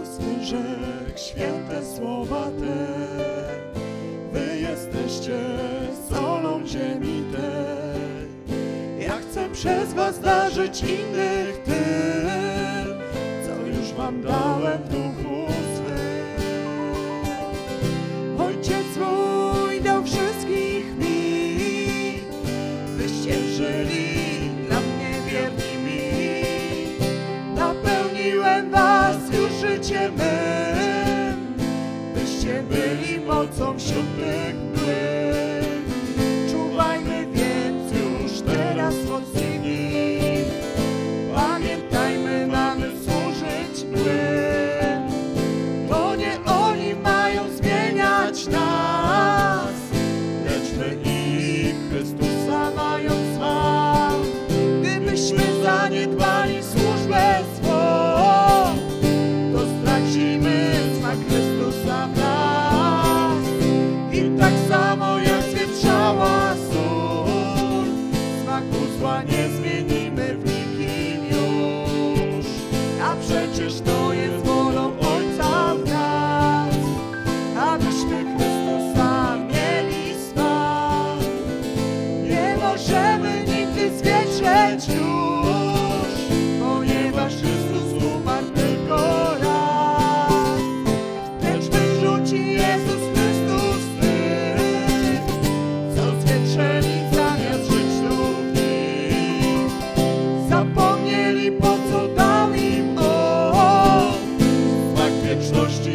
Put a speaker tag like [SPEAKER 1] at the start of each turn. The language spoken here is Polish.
[SPEAKER 1] Jezus Ty święte słowa Te. Wy jesteście solą ziemi Tej. Ja chcę przez Was darzyć innych Tym, co już Wam dałem nocą ślub moja się przała sól, smaku zła nie zmieni. wieczności.